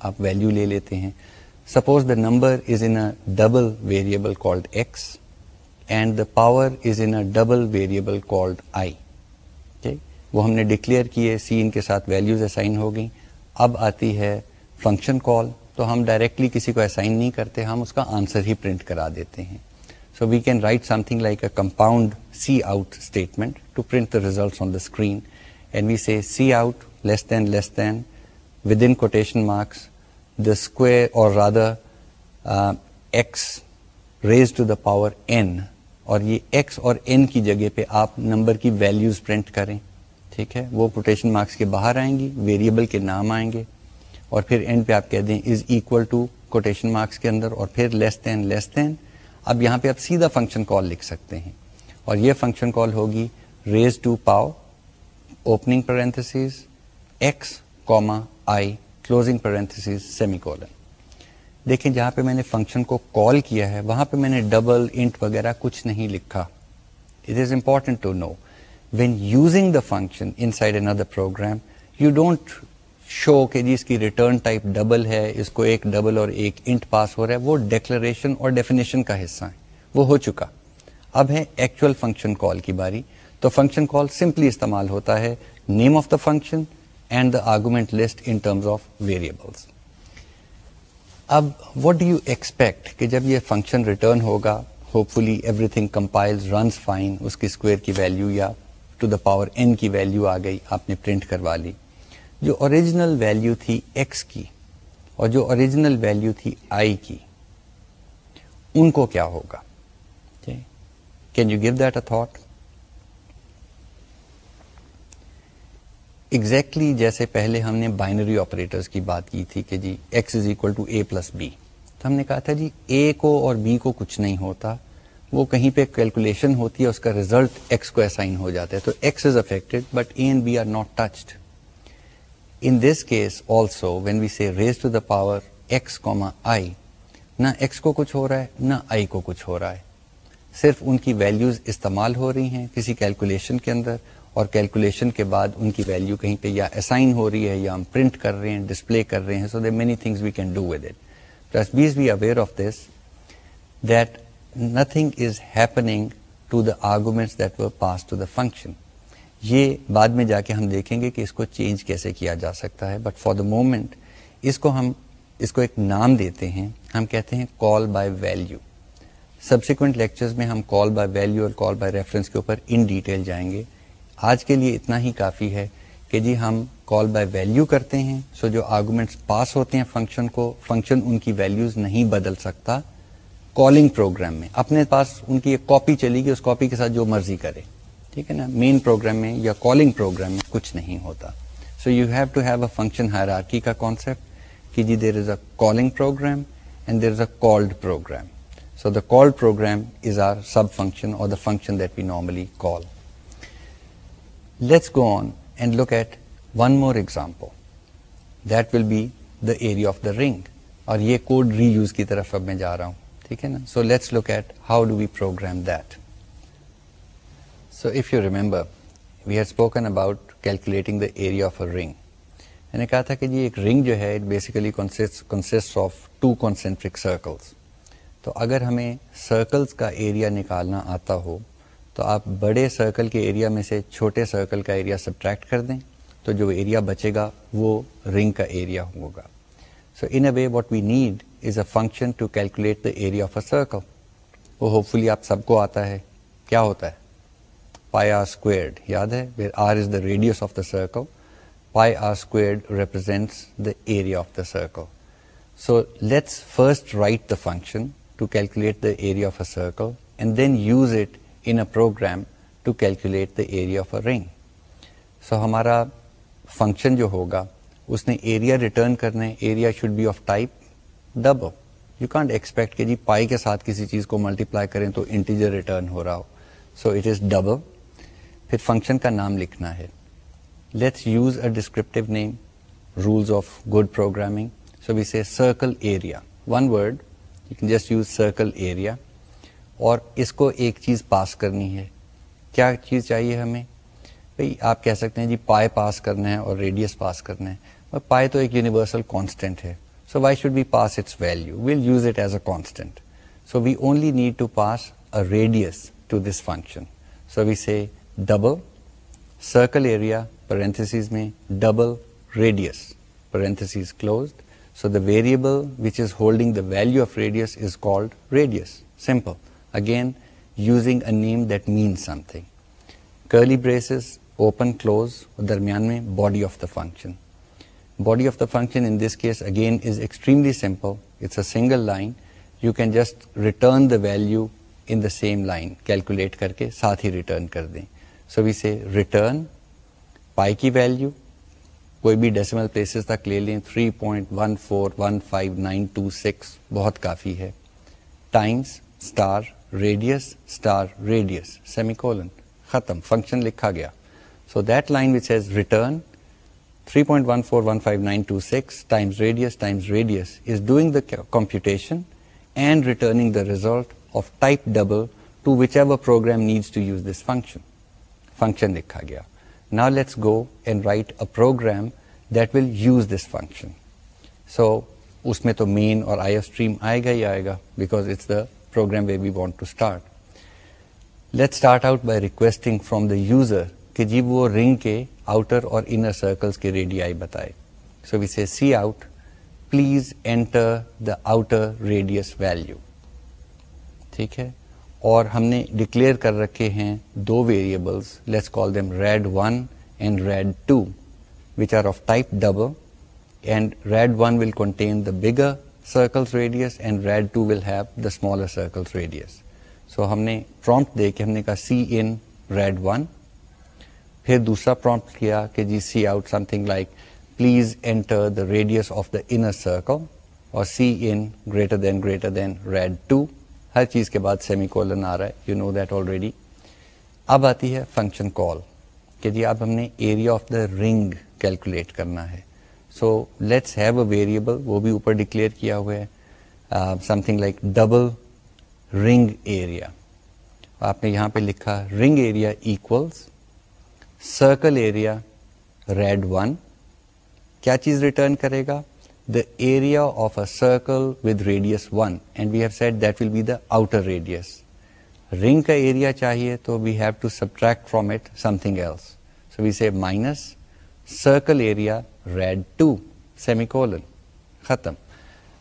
آپ ویلو لے لیتے ہیں suppose the number is in double variable called x and the power is in double variable called i وہ ہم نے ڈکلیئر کیے سی ان کے ساتھ ویلیوز اسائن ہو گئیں اب آتی ہے فنکشن کال تو ہم ڈائریکٹلی کسی کو اسائن نہیں کرتے ہم اس کا آنسر ہی پرنٹ کرا دیتے ہیں so we can write something like a compound C out statement to print the results on the screen and we see C out less than less than within quotation marks the square or rather x raise to the power n اور یہ ایکس اور این کی جگہ پہ آپ نمبر کی ویلیوز پرنٹ کریں ٹھیک ہے وہ کوٹیشن مارکس کے باہر آئیں گی ویریبل کے نام آئیں گے اور پھر اینڈ پہ آپ کہہ دیں is equal to quotation marks کے اندر اور پھر لیس دین لیس دین اب یہاں پہ آپ سیدھا فنکشن کال لکھ سکتے ہیں اور یہ فنکشن کال ہوگی raise to pow opening parenthesis x comma i closing parenthesis semicolon دیکھیں جہاں پہ میں نے فنکشن کو کال کیا ہے وہاں پہ میں نے ڈبل انٹ وغیرہ کچھ نہیں لکھا it is important to know when using the function inside program program you don't show کہ جی اس کی ریٹرن ٹائپ ڈبل ہے اس کو ایک ڈبل اور ایک انٹ پاس ہو رہا ہے وہ ڈیکلریشن اور ڈیفینیشن کا حصہ ہے وہ ہو چکا اب ہے ایکچوئل فنکشن کال کی باری تو فنکشن کال سمپلی استعمال ہوتا ہے name of the function and the argument list in terms of variables اب وٹ ڈو یو ایکسپیکٹ کہ جب یہ فنکشن ریٹرن ہوگا hopefully everything compile runs fine اس کی اسکوئر کی ویلیو یا ٹو دا پاور این کی ویلو آ گئی آپ نے پرنٹ کروا لی جو اوریجنل تھی آئی کی ان کو کیا ہوگا can you give that a thought exactly جیسے پہلے ہم نے بائنری آپریٹر کی بات کی تھی کہ جی x is equal to a plus b تو ہم نے کہا تھا جی اے کو اور بی کو کچھ نہیں ہوتا وہ کہیں پہ کیلکولیشن ہوتی ہے اس کا ریزلٹ ایکس کو اسائن ہو جاتا ہے تو x is affected but a and b are not touched in this case also when we see raise to the power x comma i نہ ایکس کو کچھ ہو رہا ہے نہ آئی کو کچھ ہو رہا ہے صرف ان کی ویلوز استعمال ہو رہی ہیں کسی کیلکولیشن کے اندر اور کیلکولیشن کے بعد ان کی ویلو کہیں پہ یا اسائن ہو رہی ہے یا ہم پرنٹ کر رہے ہیں ڈسپلے کر رہے ہیں so they many things we can do with it please be aware of this that nothing is happening to the arguments that were pass to the function یہ بعد میں جا کے ہم دیکھیں گے کہ اس کو چینج کیسے کیا جا سکتا ہے بٹ فار دا مومنٹ اس کو ہم اس کو ایک نام دیتے ہیں ہم کہتے ہیں call by value subsequent lectures میں ہم کال بائی ویلو اور کال بائی ریفرنس کے اوپر ان ڈیٹیل جائیں گے آج کے لیے اتنا ہی کافی ہے کہ جی ہم کال بائی ویلیو کرتے ہیں سو so جو آرگومینٹس پاس ہوتے ہیں فنکشن کو فنکشن ان کی ویلیوز نہیں بدل سکتا کالنگ پروگرام میں اپنے پاس ان کی ایک کاپی چلی گئی اس کاپی کے ساتھ جو مرضی کرے ٹھیک ہے نا مین پروگرام میں یا کالنگ پروگرام میں کچھ نہیں ہوتا so you have to have a function hierarchy کا کانسیپٹ کہ جی there is a calling program and there is a called program so the called program is or sub function or the function that we normally call let's go on and look at one more example that will be the area of the ring اور یہ کوڈ ری یوز کی طرف اب میں جا رہا ہوں ٹھیک ہے نا so let's look at how do we program that so if you remember we had spoken about calculating the area of a ring میں نے کہا تھا کہ جی ایک رنگ جو ہے basically consist of two concentric circles تو اگر ہمیں سرکلس کا ایریا نکالنا آتا ہو تو آپ بڑے سرکل کے ایریا میں سے چھوٹے سرکل کا ایریا سبٹریکٹ کر دیں تو جو ایریا بچے گا وہ رنگ کا ایریا ہوگا so in a way what we need is a function to calculate the area of a circle وہ ہوپ فلی آپ سب کو آتا ہے کیا ہوتا ہے پائی آر اسکویئرڈ یاد ہے r is the radius of the circle pi r squared represents the area of the circle so let's first write the function to calculate the area of a circle and then use it in a program to calculate the area of a ring so ہمارا فنکشن جو ہوگا اس نے ایریا ریٹرن کرنا ہے area should be of type double you can't expect کہ جی پائی کے ساتھ کسی چیز کو ملٹیپلائی کریں تو انٹیجر ریٹرن ہو رہا ہو سو اٹ از ڈبل پھر فنکشن کا نام لکھنا ہے let's use a descriptive name rules of good programming so we a circle area one word you can just use circle area اور اس کو ایک چیز پاس کرنی ہے کیا چیز چاہیے ہمیں بھائی آپ کہہ سکتے ہیں جی پائے پاس کرنا ہے اور ریڈیس پاس کرنا ہے پائے تو ایک یونیورسل کانسٹینٹ ہے so why should be pass its value we'll use it as a constant so we only need to pass a radius to this function so we say double circle area parentheses میں double radius parenthesis closed so the variable which is holding the value of radius is called radius simple again using a name that means something curly braces open close اور درمیان میں body of the function body of the function in this case again is extremely simple it's a single line you can just return the value in the same line calculate کر کے ساتھ ہی ریٹرن کر دیں so we C return pi کی ویلو کوئی بھی ڈیسیمل پلیسز تک لے لیں three point one four one five nine two six بہت کافی ہے times star radius star radius semicolon ختم فنکشن لکھا گیا so that line which as return four one five nine two six radius radius is doing computation and returning the result of type double program needs to use this function function دیکھا گیا نا let's go and write a program that will use this function so اس میں تو مین اور آئی اسٹریم آئے گا ہی آئے گا because the program we be want to start let start out by requesting from the user کہ جی وہ رنگ کے آؤٹر اور انر سرکلس کے ریڈیائی بتائے so we say cout please enter the outer radius value ٹھیک ہے اور ہم نے ڈکلیئر کر رکھے ہیں دو variables let's call them rad one and rad two which are of type double and rad one will contain the bigger circles radius and rad two will have the smaller circles radius so ہم نے پرومپٹ دے کے ہم نے کہا سی ان ریڈ ون پھر دوسرا پرومپٹ کیا کہ جی cout something like please enter the radius of the in circle اور cin greater than greater than rad two ہر چیز کے بعد سیمی کولن آ رہا ہے یو نو دیٹ آلریڈی اب آتی ہے فنکشن کال کہ جی اب ہم نے area of the ring calculate کرنا ہے so let's have a variable وہ بھی اوپر ڈکلیئر کیا ہوا ہے something like double ring area آپ نے یہاں پہ لکھا ring area equals circle area rad one کیا چیز ریٹرن کرے گا the area of a circle with radius one and we have set that will be the outer radius ring کا ایریا چاہیے تو we have to subtract from it something else so we minus circle area rad two semicolon ختم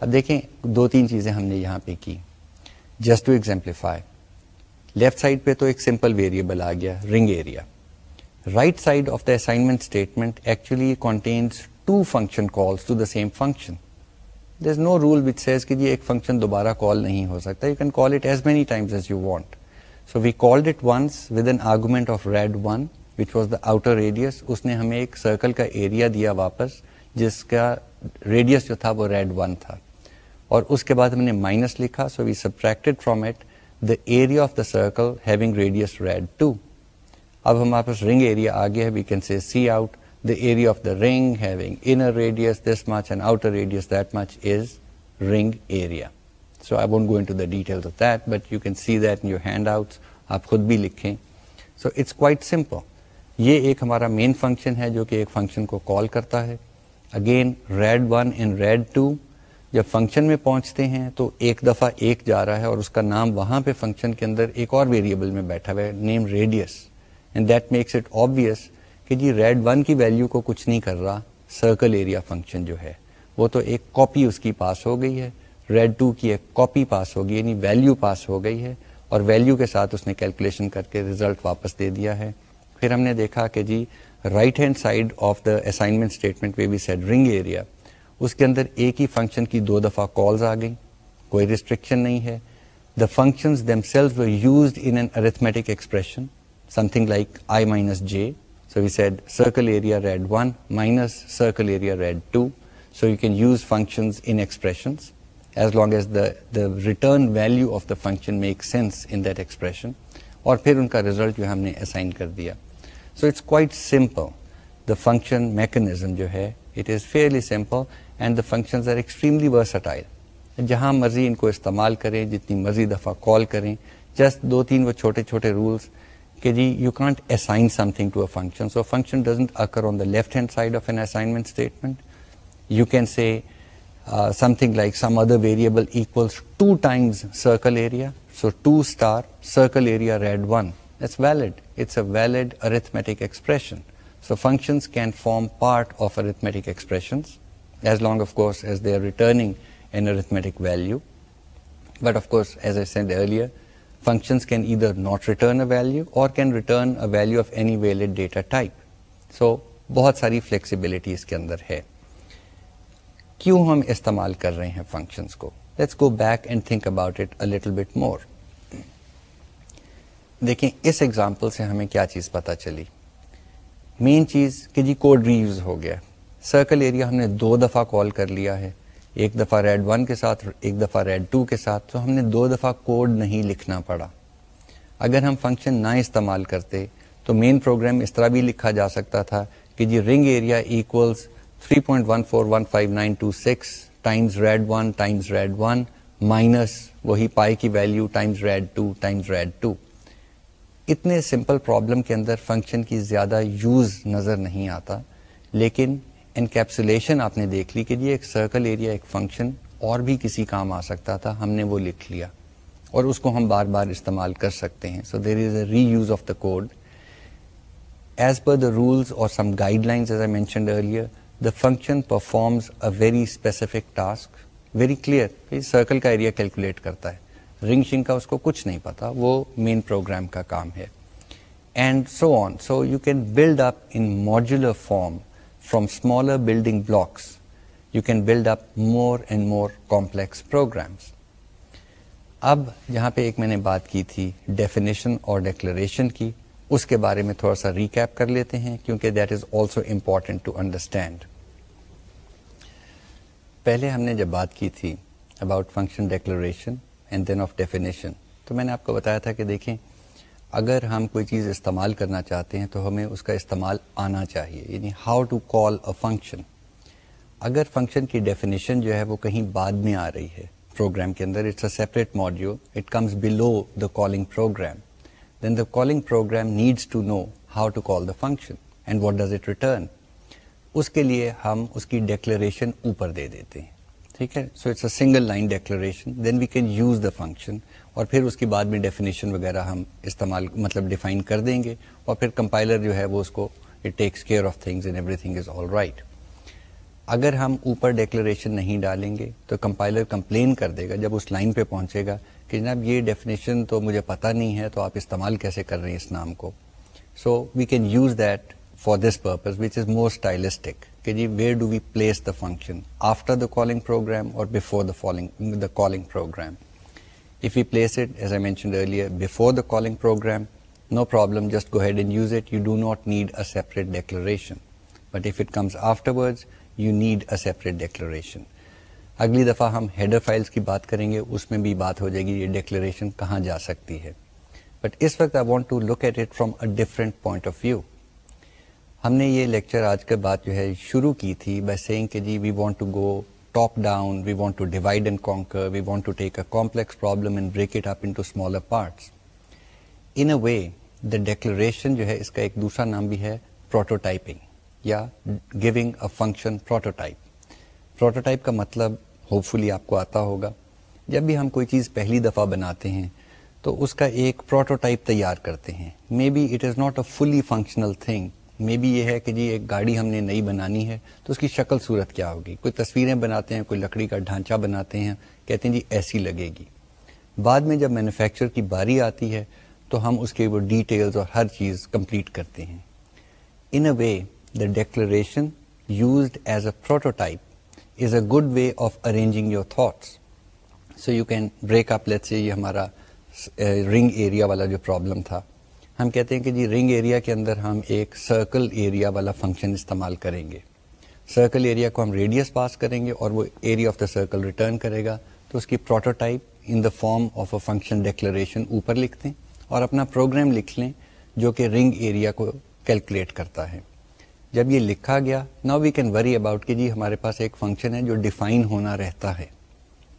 اب دیکھیں دو تین چیزیں ہم نے یہاں پہ کی just to exemplify left side پہ تو ایک سمپل ویریبل آ گیا ring area right side of the assignment statement actually contains two function یہ ایک فنکشن دوبارہ کال نہیں ہو سکتا you can't so we call argument of rad one which was the outer radius اس نے ہمیں ایک سرکل کا ایریا دیا واپس جس کا ریڈیس جو تھا وہ ریڈ ون تھا اور اس کے بعد ہم نے مائنس لکھا so we subtracted from it the area of the circles rad two اب ہمارے پاس رنگ ایریا آ گیا ہے we can see cout the area of the ring having inner radius this much and outer radius that much is ring area so I won't go the detail of that that but you can see your handouts آپ خود بھی لکھیں سو اٹس کوائٹ سمپل یہ ایک ہمارا مین فنکشن ہے جو کہ ایک فنکشن کو کال کرتا ہے again rad one in rad two جب فنکشن میں پہنچتے ہیں تو ایک دفعہ ایک جا رہا ہے اور اس کا نام وہاں پہ فنکشن کے اندر ایک اور ویریبل میں بیٹھا ہوا ہے name radius and that makes it obvious کہ جی ریڈ ون کی ویلو کو کچھ نہیں کر رہا سرکل ایریا فنکشن جو ہے وہ تو ایک کاپی اس کی پاس ہو گئی ہے ریڈ ٹو کی ایک کاپی پاس ہو گئی یعنی ویلو پاس ہو گئی ہے اور ویلو کے ساتھ اس نے کیلکولیشن کر کے ریزلٹ واپس دے دیا ہے پھر ہم نے دیکھا کہ جی right hand side of the assignment statement we be said ring area اس کے اندر ایک ہی فنکشن کی دو دفعہ کالز آ گئیں کوئی ریسٹرکشن نہیں ہے the function themselves used in an arithmetic expression J so we said circle area rad one minus circle area rad two so you can use functions in expressions as long as the return value of the function make sense in that expression اور پھر ان کا ریزلٹ جو ہم نے اسائن کر دیا so it's quite simple the function mechanism جو ہے it is fairly simple and the functions are extremely versatile جہاں مرضی ان کو استعمال کریں جتنی مرضی دفعہ کال کریں جسٹ دو تین وہ چھوٹے چھوٹے rules You can't assign something to a function. So a function doesn't occur on the left-hand side of an assignment statement. You can say uh, something like some other variable equals 2 times circle area. So 2 star circle area rad 1. That's valid. It's a valid arithmetic expression. So functions can form part of arithmetic expressions, as long, of course, as they are returning an arithmetic value. But of course, as I said earlier, functions can can either not return a value or return a value of any valid data type. So بہت ساری فلیکسیبلٹی اس کے اندر ہے کیوں ہم استعمال کر رہے ہیں فنکشنس کو let's go back and think about it little bit more دیکھیں اس ایگزامپل سے ہمیں کیا چیز پتا چلی مین چیز کہ جی کوڈ ریوز ہو گیا سرکل ایریا ہم نے دو دفعہ کال کر لیا ہے ایک دفعہ ریڈ ون کے ساتھ ایک دفعہ ریڈ ٹو کے ساتھ تو ہم نے دو دفعہ کوڈ نہیں لکھنا پڑا اگر ہم فنکشن نہ استعمال کرتے تو مین پروگرام اس طرح بھی لکھا جا سکتا تھا کہ جی ring area equals 3.141592.6 times rad one times rad one minus وہی پائی کی value times rad two times rad two اتنے سمپل پرابلم کے اندر فنکشن کی زیادہ یوز نظر نہیں آتا لیکن انکیپسولیشن آپ نے دیکھ لی کہ جی ایک سرکل ایریا ایک فنکشن اور بھی کسی کام آ سکتا تھا ہم نے وہ لکھ لیا اور اس کو ہم بار بار استعمال کر سکتے ہیں so there is a re use of the code as per the rules اور some guidelines as I mentioned earlier the function performs a very specific task very clear circle کا ایریا کیلکولیٹ کرتا ہے رنگ شنگ کا اس کو کچھ نہیں پتا وہ مین پروگرام کا کام ہے and so on so you can build up in modular form from smaller building blocks you can build up more and more complex programs اب جہاں پہ ایک میں نے بات کی تھی ڈیفینیشن اور ڈیکلریشن کی اس کے بارے میں تھوڑا سا ریکیپ کر لیتے ہیں کیونکہ that is also important to understand پہلے ہم نے جب بات کی تھی about function declaration and then of definition تو میں نے آپ کو بتایا تھا کہ دیکھیں اگر ہم کوئی چیز استعمال کرنا چاہتے ہیں تو ہمیں اس کا استعمال آنا چاہیے یعنی how to call a function اگر فنکشن کی ڈیفینیشن جو ہے وہ کہیں بعد میں آ رہی ہے پروگرام کے اندر it's a separate it comes below the calling program then the calling program needs to know how to call the function and what does it return اس کے لیے ہم اس کی ڈیکلیریشن اوپر دے دیتے ہیں ٹھیک ہے so it's a single line declaration then we can use the function اور پھر اس کے بعد میں ڈیفینیشن وغیرہ ہم استعمال مطلب ڈیفائن کر دیں گے اور پھر کمپائلر جو ہے وہ اس کو it takes care of things in everything is all right اگر ہم اوپر ڈیکلریشن نہیں ڈالیں گے تو کمپائلر کمپلین کر دے گا جب اس لائن پہ پہنچے گا کہ جناب یہ ڈیفینیشن تو مجھے پتہ نہیں ہے تو آپ استعمال کیسے کر رہے ہیں اس نام کو so we can use that for this purpose which is more stylistic کہ جی where do we place the function after the calling program اور before the following the calling program If we place it, as I mentioned earlier, before the calling program, no problem, just go ahead and use it. You do not need a separate declaration. But if it comes afterwards, you need a separate declaration. اگلی دفعہ ہم ہیڈر فائلس کی بات کریں گے اس میں بھی بات ہو جائے گی یہ ڈیکلیریشن کہاں جا سکتی ہے بٹ اس وقت I want to at it from a different point of view ہم نے یہ لیکچر آج کے بعد جو ہے شروع کی تھی سینگ کہ جی we go top down we want to divide and we want into smaller parts in a way the declaration جو ہے اس کا ایک دوسرا نام بھی ہے فنکشن پروٹوٹائپ پروٹوٹائپ کا مطلب ہوپ فلی آپ کو آتا ہوگا جب بھی ہم کوئی چیز پہلی دفعہ بناتے ہیں تو اس کا ایک پروٹوٹائپ تیار کرتے ہیں maybe it is not a fully functional thing maybe یہ ہے کہ جی ایک گاڑی ہم نے نئی بنانی ہے تو اس کی شکل صورت کیا ہوگی کوئی تصویریں بناتے ہیں کوئی لکڑی کا ڈھانچہ بناتے ہیں کہتے ہیں جی ایسی لگے گی بعد میں جب مینوفیکچر کی باری آتی ہے تو ہم اس کے وہ ڈیٹیلز اور ہر چیز کمپلیٹ کرتے ہیں in a way the declaration used as a prototype is a good way of arranging your thoughts so you can break up let say یہ ہمارا رنگ eh, ایریا والا جو پرابلم تھا ہم کہتے ہیں کہ جی رنگ ایریا کے اندر ہم ایک سرکل ایریا والا فنکشن استعمال کریں گے سرکل ایریا کو ہم ریڈیس پاس کریں گے اور وہ area of the circle return کرے گا تو اس کی prototype in the form of a function declaration اوپر لکھ دیں اور اپنا پروگرام لکھ لیں جو کہ رنگ ایریا کو کیلکولیٹ کرتا ہے جب یہ لکھا گیا نا وی کین وری اباؤٹ کہ جی ہمارے پاس ایک فنکشن ہے جو ڈیفائن ہونا رہتا ہے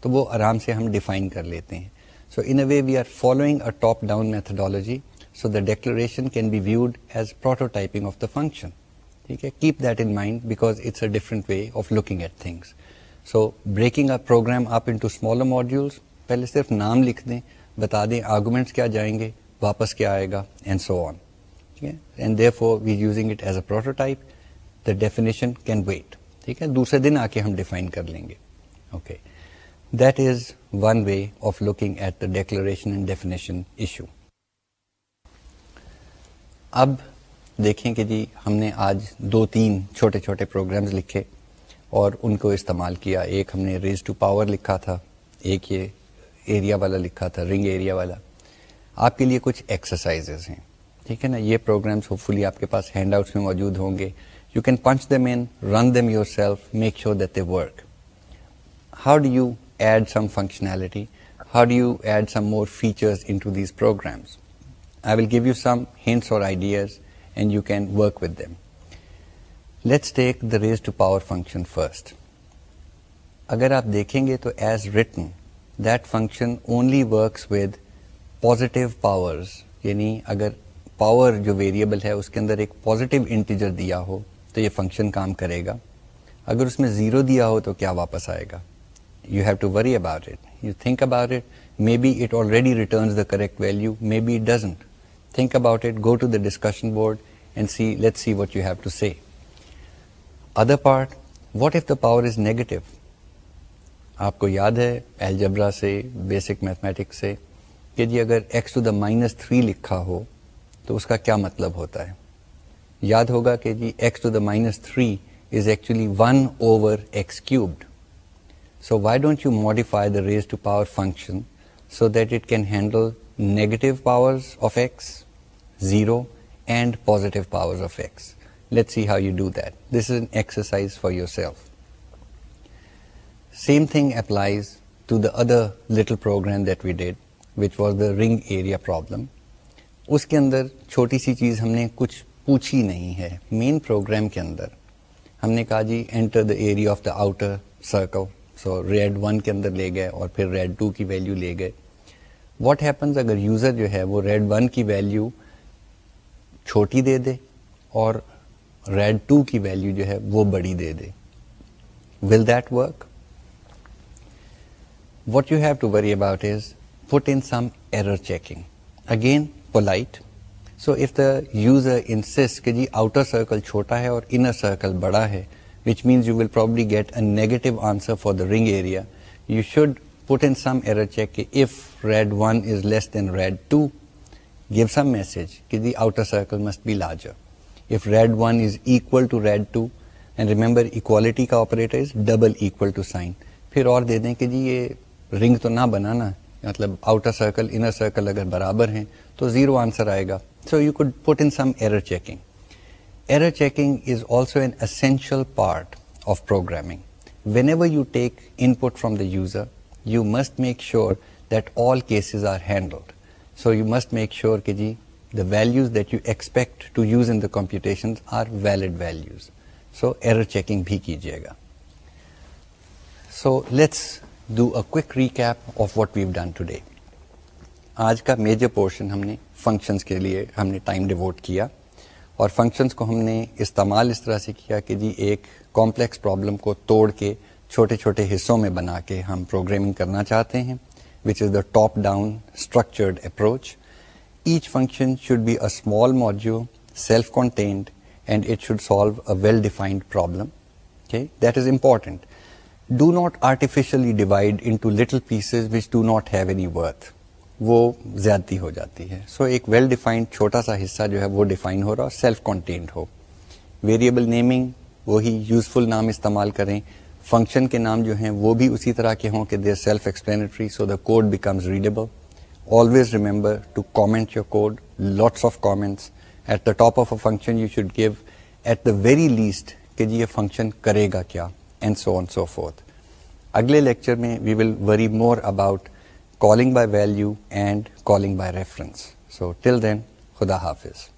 تو وہ آرام سے ہم ڈیفائن کر لیتے ہیں so in a way we are following a top down methodology so the declaration can be viewed as prototyping of the function ٹھیک ہے keep that in mind because it's a different way of looking at things so breaking a program up into smaller modules پہلے صرف نام لکھ دیں بتا دیں آرگومنٹس کیا جائیں گے واپس کیا آئے گا اینڈ سو آن ٹھیک ہے and therefore we using it as a prototype the definition can wait ٹھیک ہے دوسرے دن آ کے ہم ڈیفائن کر لیں گے okay that is one way of looking at the declaration and definition issue اب دیکھیں کہ جی ہم نے آج دو تین چھوٹے چھوٹے پروگرامز لکھے اور ان کو استعمال کیا ایک ہم نے ریز ٹو پاور لکھا تھا ایک یہ ایریا والا لکھا تھا رنگ ایریا والا آپ کے لیے کچھ ایکسرسائزز ہیں ٹھیک ہے نا یہ پروگرامس ہوپ فلی آپ کے پاس ہینڈ آؤٹس میں موجود ہوں گے you can punch them in run them yourself make sure that they work how do you add some functionality how do you add some more features into these programs I will give you some hints اور ideas and you can work with them let's take the raise to power function first اگر آپ دیکھیں گے تو as retention only works with positive powers یعنی اگر پاور جو ویریبل ہے اس کے اندر ایک پازیٹیو انٹیجر دیا ہو تو یہ فنکشن کام کرے گا اگر اس میں زیرو دیا ہو تو کیا واپس آئے گا you have to we about it you think about it maybe it already returns the correct value maybe it doesn't think about it go to the discussion board and see let see what you have to say other part what if the power is negative آپ کو یاد ہے الجبرا سے بیسک میتھمیٹکس سے کہ جی اگر x to the minus three لکھا ہو تو اس کا کیا مطلب ہوتا ہے یاد ہوگا کہ جی x to the minus three is actually one over x cubed so why don't you modify the raise to power function so that it can handle negative powers of x zero and positive powers of x let see how you do that this is an exercise for yourself same thing applies to the other little program that we did which was the ring area problem اس کے اندر چھوٹی سی چیز ہم نے کچھ پوچھی نہیں ہے مین پروگرام کے اندر ہم نے کہا جی enter the area of the outer circle so rad one کے اندر لے گئے اور پھر ریڈ ٹو کی ویلیو لے گئے واٹ ہیپنز اگر یوزر جو ہے وہ ریڈ ون کی ویلیو چھوٹی دے دے اور ریڈ ٹو کی ویلیو جو ہے وہ بڑی دے دے will that work what you have to worry about is put in some error checking again polite so if the user کہ جی آؤٹر سرکل چھوٹا ہے اور انر سرکل بڑا ہے which means you will probably get a negative answer for the wrong area you should put in some error check if rad one is less than rad two give some message کہ جی outer circle must be larger if rad one is equal to rad two and remember equality کا آپریٹر پھر اور دے دیں کہ جی یہ رنگ تو نہ بنانا مطلب آؤٹر سرکل انر سرکل اگر برابر ہیں تو زیرو آنسر آئے گا so you could put in checking error checking is also an essential part of programming whenever you take input from the user you must make sure that all cases are handled so you must make sure کہ جی the values that you expect to use in the computation are valid values so error checking بھی کیجیے گا so let's do a quick recap of what we've done to آج کا میجر پورشن ہم نے فنکشنس کے لیے ہم نے ٹائم ڈیووٹ کیا اور فنکشنس کو ہم نے استعمال اس طرح سے کیا کہ جی ایک کمپلیکس پرابلم کو توڑ کے چھوٹے چھوٹے حصوں میں بنا کے ہم پروگرامنگ کرنا چاہتے ہیں which is the top down structured approach each function should be a small it self solve and it should solve a well defined problem that is artificially do not artificially divide which little pieces have do not وہ زیادتی ہو جاتی ہے سو ایک ویل ڈیفائنڈ چھوٹا سا حصہ جو ہے وہ ڈیفائن ہو رہا اور سیلف کانٹینٹ ہو ویریبل نیمنگ وہی یوزفل نام استعمال کریں فنکشن کے نام جو ہیں وہ بھی اسی طرح کے ہوں کہ they self explanatory so the code becomes readable always remember to comment your code lots of comments at the top of a function you should give at the very least کہ جی یہ فنکشن کرے گا کیا and so on so forth اگلے لیکچر میں we will worry more about calling by value and calling by reference so till then خدا حافظ